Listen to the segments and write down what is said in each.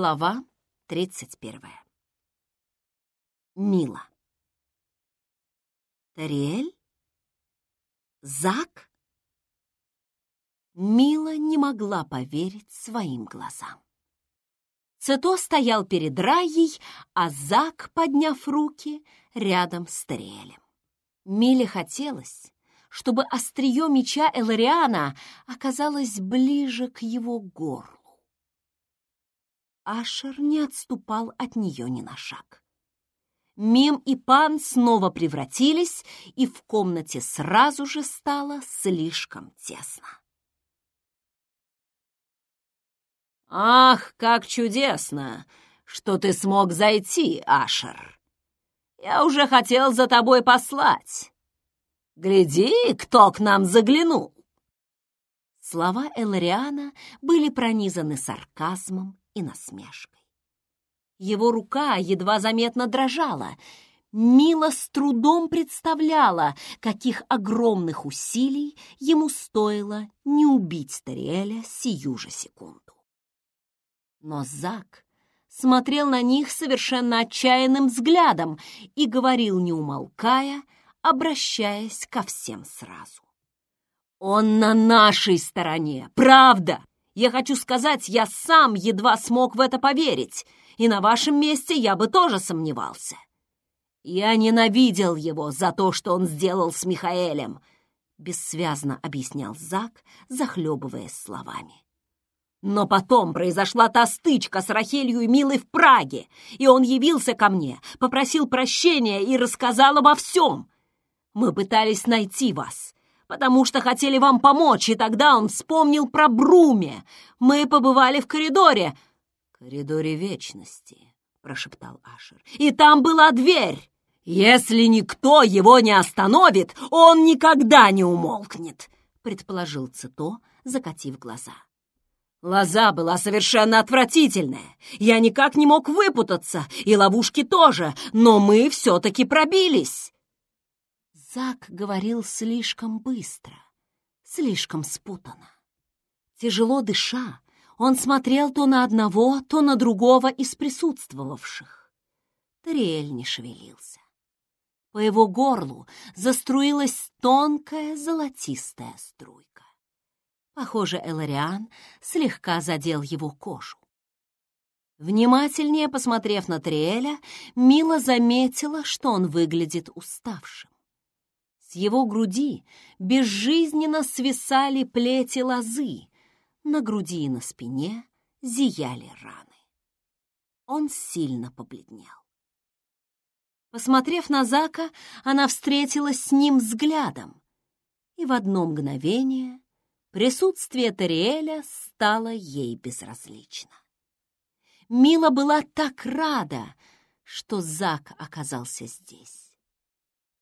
Глава тридцать первая. Мила. Тариэль? Зак? Мила не могла поверить своим глазам. Цето стоял перед Раей, а Зак, подняв руки, рядом с Тариэлем. Миле хотелось, чтобы острие меча Элариана оказалось ближе к его горлу. Ашер не отступал от нее ни на шаг. Мим и Пан снова превратились, и в комнате сразу же стало слишком тесно. «Ах, как чудесно, что ты смог зайти, Ашер! Я уже хотел за тобой послать. Гляди, кто к нам заглянул!» Слова Элариана были пронизаны сарказмом и насмешкой. Его рука едва заметно дрожала. Мила с трудом представляла, каких огромных усилий ему стоило не убить Тариэля сию же секунду. Но Зак смотрел на них совершенно отчаянным взглядом и говорил, не умолкая, обращаясь ко всем сразу. «Он на нашей стороне, правда! Я хочу сказать, я сам едва смог в это поверить, и на вашем месте я бы тоже сомневался. Я ненавидел его за то, что он сделал с Михаэлем, бессвязно объяснял Зак, захлебываясь словами. Но потом произошла та стычка с Рахелью и Милой в Праге, и он явился ко мне, попросил прощения и рассказал обо всем. Мы пытались найти вас, потому что хотели вам помочь, и тогда он вспомнил про Бруме. Мы побывали в коридоре». «Коридоре вечности», — прошептал Ашер. «И там была дверь. Если никто его не остановит, он никогда не умолкнет», — предположил Цито, закатив глаза. Лоза была совершенно отвратительная. Я никак не мог выпутаться, и ловушки тоже, но мы все-таки пробились. Зак говорил слишком быстро, слишком спутанно. Тяжело дыша, он смотрел то на одного, то на другого из присутствовавших. Тариэль не шевелился. По его горлу заструилась тонкая золотистая струйка. Похоже, Элариан слегка задел его кожу. Внимательнее посмотрев на Триэля, Мила заметила, что он выглядит уставшим. С его груди безжизненно свисали плети лозы, на груди и на спине зияли раны. Он сильно побледнел. Посмотрев на Зака, она встретилась с ним взглядом, и в одно мгновение присутствие Тариэля стало ей безразлично. Мила была так рада, что Зак оказался здесь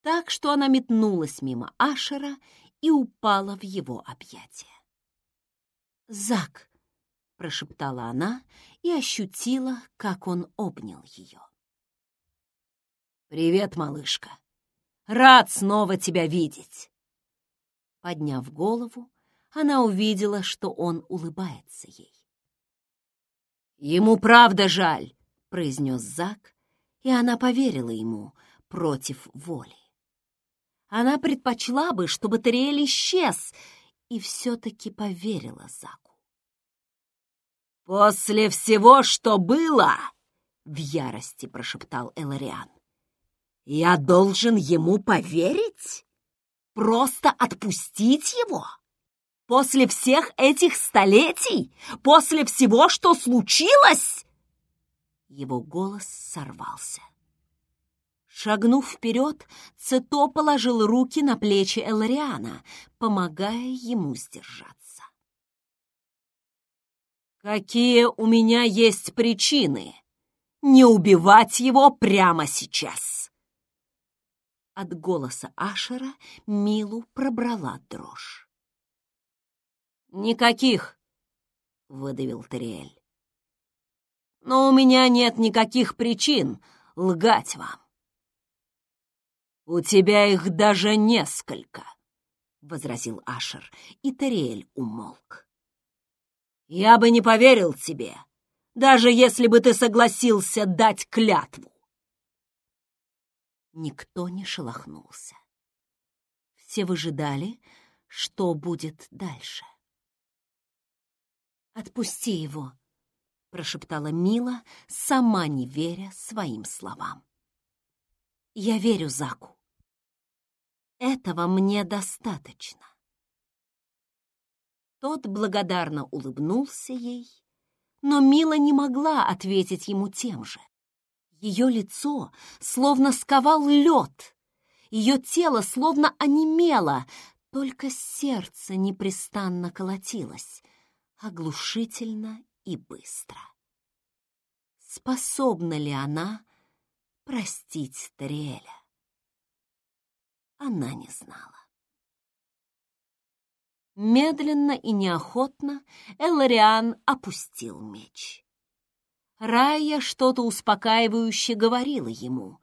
так что она метнулась мимо Ашера и упала в его объятия. «Зак!» — прошептала она и ощутила, как он обнял ее. «Привет, малышка! Рад снова тебя видеть!» Подняв голову, она увидела, что он улыбается ей. «Ему правда жаль!» — произнес Зак, и она поверила ему против воли. Она предпочла бы, чтобы Тариэль исчез, и все-таки поверила Заку. «После всего, что было!» — в ярости прошептал Элариан. «Я должен ему поверить? Просто отпустить его? После всех этих столетий? После всего, что случилось?» Его голос сорвался. Шагнув вперед, Цито положил руки на плечи Элариана, помогая ему сдержаться. «Какие у меня есть причины не убивать его прямо сейчас?» От голоса Ашера Милу пробрала дрожь. «Никаких!» — выдавил Тариэль. «Но у меня нет никаких причин лгать вам. «У тебя их даже несколько», — возразил Ашер, и Тариэль умолк. «Я бы не поверил тебе, даже если бы ты согласился дать клятву. Никто не шелохнулся. Все выжидали, что будет дальше. «Отпусти его», — прошептала Мила, сама не веря своим словам. «Я верю Заку. Этого мне достаточно». Тот благодарно улыбнулся ей, но Мила не могла ответить ему тем же. Ее лицо словно сковал лед, ее тело словно онемело, только сердце непрестанно колотилось, оглушительно и быстро. Способна ли она простить Тариэля? Она не знала. Медленно и неохотно Элариан опустил меч. Рая что-то успокаивающе говорила ему.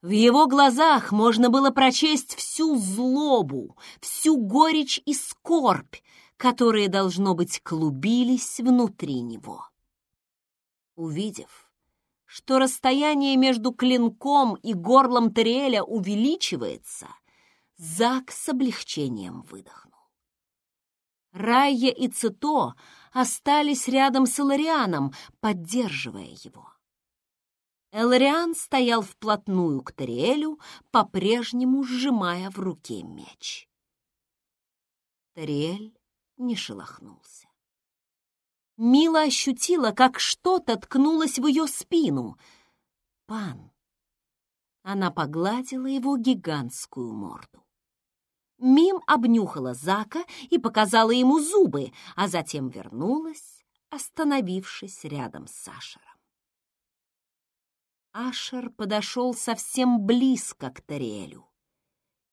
В его глазах можно было прочесть всю злобу, всю горечь и скорбь, которые, должно быть, клубились внутри него. Увидев, что расстояние между клинком и горлом Тариэля увеличивается, Зак с облегчением выдохнул. Райя и Цито остались рядом с Иларианом, поддерживая его. Элариан стоял вплотную к Тариэлю, по-прежнему сжимая в руке меч. Тариэль не шелохнулся. Мила ощутила, как что-то ткнулось в ее спину. «Пан!» Она погладила его гигантскую морду. Мим обнюхала Зака и показала ему зубы, а затем вернулась, остановившись рядом с Ашером. Ашер подошел совсем близко к Тариэлю.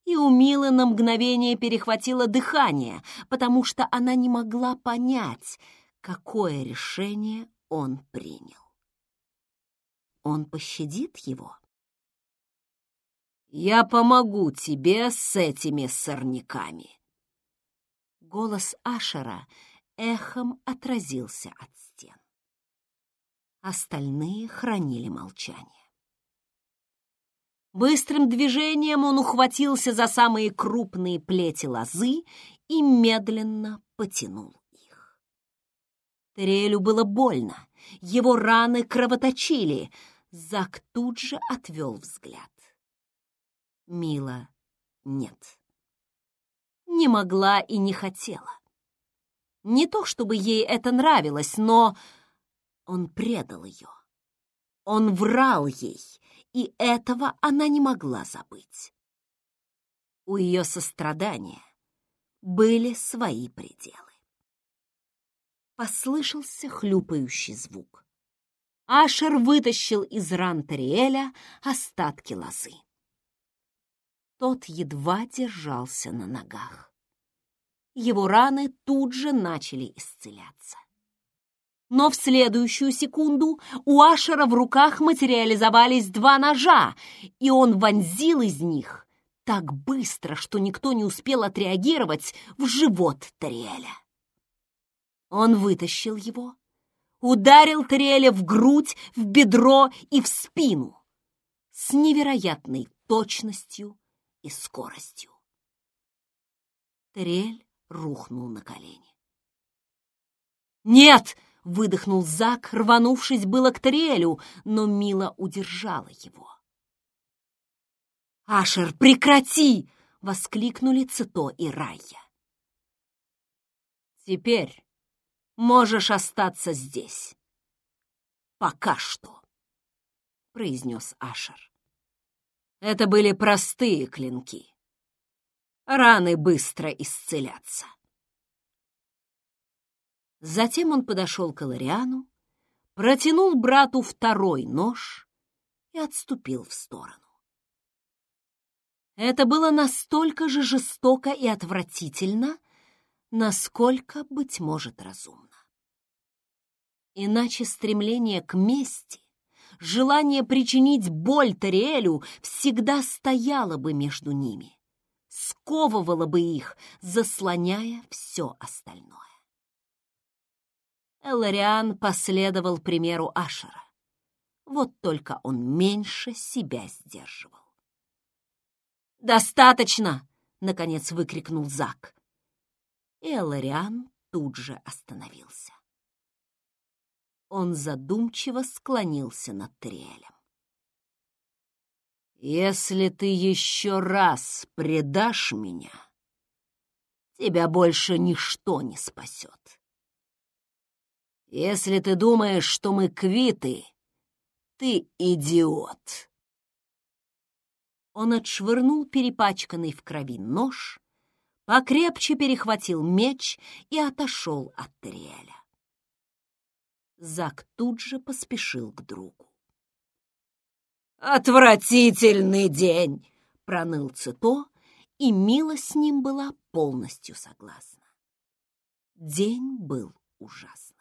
И у Милы на мгновение перехватило дыхание, потому что она не могла понять, какое решение он принял. Он пощадит его? «Я помогу тебе с этими сорняками!» Голос Ашера эхом отразился от стен. Остальные хранили молчание. Быстрым движением он ухватился за самые крупные плети лозы и медленно потянул. Терелю было больно, его раны кровоточили. Зак тут же отвел взгляд. Мила нет. Не могла и не хотела. Не то чтобы ей это нравилось, но он предал ее. Он врал ей, и этого она не могла забыть. У ее сострадания были свои пределы. Послышался хлюпающий звук. Ашер вытащил из ран Тариэля остатки лозы. Тот едва держался на ногах. Его раны тут же начали исцеляться. Но в следующую секунду у Ашера в руках материализовались два ножа, и он вонзил из них так быстро, что никто не успел отреагировать в живот Тариэля. Он вытащил его, ударил Тариэля в грудь, в бедро и в спину с невероятной точностью и скоростью. Терель рухнул на колени. «Нет!» — выдохнул Зак, рванувшись было к Терелю, но Мила удержала его. «Ашер, прекрати!» — воскликнули Цито и Райя. «Теперь можешь остаться здесь. Пока что», — произнес Ашер. Это были простые клинки. Раны быстро исцелятся. Затем он подошел к Алариану, протянул брату второй нож и отступил в сторону. Это было настолько же жестоко и отвратительно, насколько, быть может, разумно. Иначе стремление к мести желание причинить боль Тариэлю всегда стояло бы между ними, сковывало бы их, заслоняя все остальное. Элариан последовал примеру Ашера. Вот только он меньше себя сдерживал. «Достаточно!» — наконец выкрикнул Зак. И Элариан тут же остановился. Он задумчиво склонился над Триэлем. «Если ты еще раз предашь меня, тебя больше ничто не спасет. Если ты думаешь, что мы квиты, ты идиот!» Он отшвырнул перепачканный в крови нож, покрепче перехватил меч и отошел от Триэля. Зак тут же поспешил к другу. «Отвратительный день!» — проныл Цито, и Мила с ним была полностью согласна. День был ужасным.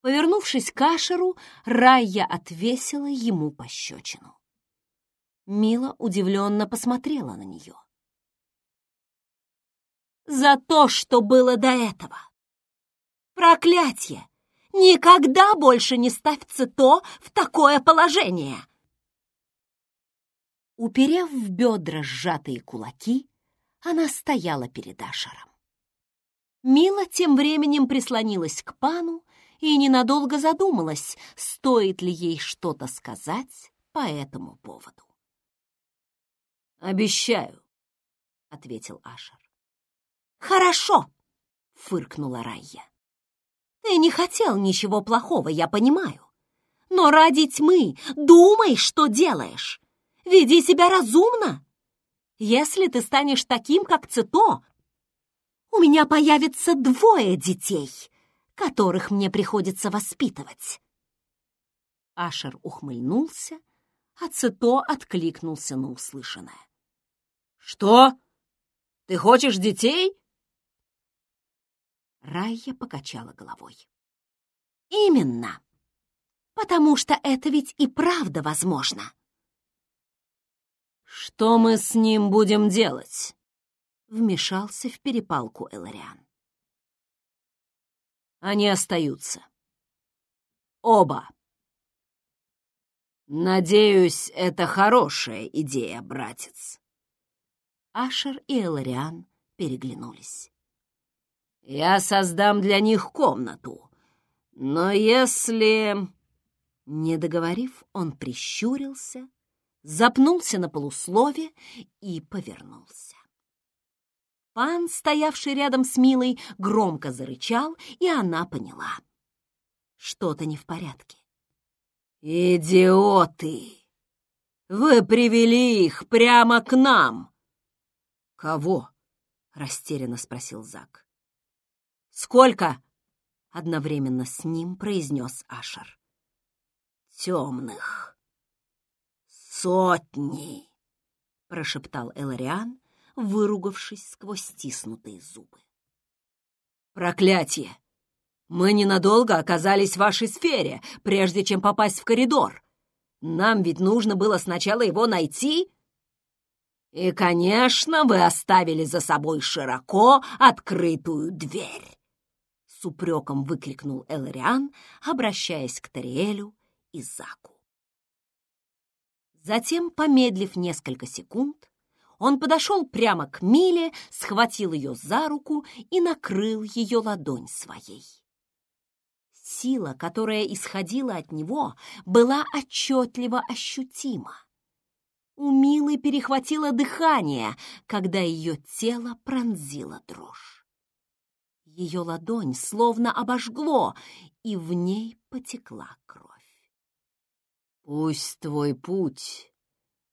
Повернувшись к Ашеру, Райя отвесила ему пощечину. Мила удивленно посмотрела на нее. «За то, что было до этого! Проклятье! Никогда больше не ставь Цито в такое положение!» Уперев в бедра сжатые кулаки, она стояла перед Ашером. Мила тем временем прислонилась к пану и ненадолго задумалась, стоит ли ей что-то сказать по этому поводу. «Обещаю», — ответил Ашер. «Хорошо», — фыркнула Райя. «Ты не хотел ничего плохого, я понимаю. Но ради тьмы думай, что делаешь. Веди себя разумно. Если ты станешь таким, как Цито, у меня появится двое детей, которых мне приходится воспитывать». Ашер ухмыльнулся, а Цито откликнулся на услышанное. «Что? Ты хочешь детей?» Райя покачала головой. «Именно. Потому что это ведь и правда возможно». «Что мы с ним будем делать?» Вмешался в перепалку Элариан. Они остаются. Оба. Надеюсь, это хорошая идея, братец. Ашер и Элариан переглянулись. «Я создам для них комнату, но если...» Не договорив, он прищурился, запнулся на полуслове и повернулся. Пан, стоявший рядом с Милой, громко зарычал, и она поняла. Что-то не в порядке. «Идиоты! Вы привели их прямо к нам!» «Кого?» — растерянно спросил Зак. «Сколько?» — одновременно с ним произнес Ашер. «Темных. Сотни!» — прошептал Элариан, выругавшись сквозь стиснутые зубы. «Проклятие! Мы ненадолго оказались в вашей сфере, прежде чем попасть в коридор. Нам ведь нужно было сначала его найти...» И, конечно, вы оставили за собой широко открытую дверь. С упреком выкрикнул Элариан, обращаясь к Тариэлю и Заку. Затем, помедлив несколько секунд, он подошел прямо к Миле, схватил ее за руку и накрыл ее ладонь своей. Сила, которая исходила от него, была отчетливо ощутима. У Милы перехватило дыхание, когда ее тело пронзила дрожь. Ее ладонь словно обожгло, и в ней потекла кровь. «Пусть твой путь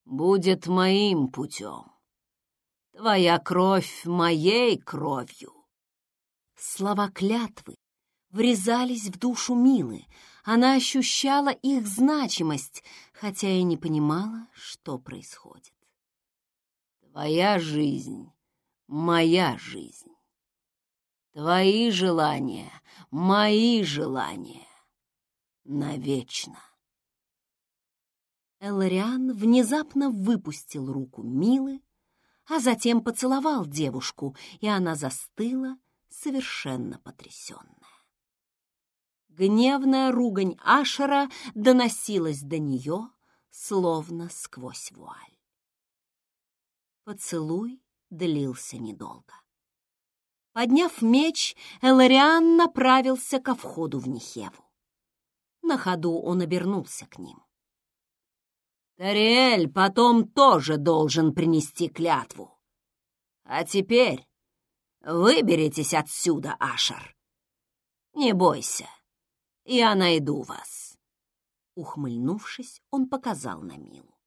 будет моим путем, твоя кровь моей кровью». Слова клятвы врезались в душу Милы, она ощущала их значимость, хотя и не понимала, что происходит. Твоя жизнь — моя жизнь. Твои желания — мои желания. Навечно. Элариан внезапно выпустил руку Милы, а затем поцеловал девушку, и она застыла, совершенно потрясенная. Гневная ругань Ашера доносилась до нее, словно сквозь вуаль. Поцелуй длился недолго. Подняв меч, Элариан направился ко входу в Нихеву. На ходу он обернулся к ним. «Тариэль потом тоже должен принести клятву. А теперь выберитесь отсюда, Ашер. Не бойся, я найду вас». Ухмыльнувшись, он показал на Милу.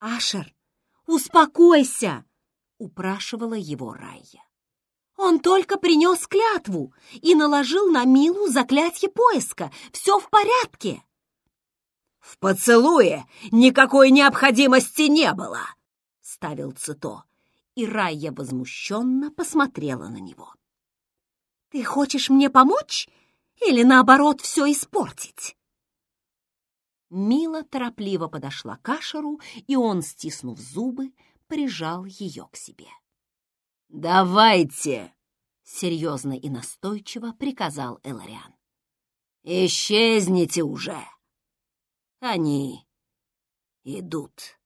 «Ашер, успокойся!» — упрашивала его Райя. «Он только принес клятву и наложил на Милу заклятие поиска. Все в порядке!» «В поцелуе никакой необходимости не было!» — ставил Цито, и Райя возмущенно посмотрела на него. «Ты хочешь мне помочь или, наоборот, все испортить?» Мила торопливо подошла к Ашеру, и он, стиснув зубы, прижал ее к себе. «Давайте!» — серьезно и настойчиво приказал Элариан. «Исчезните уже! Они идут!»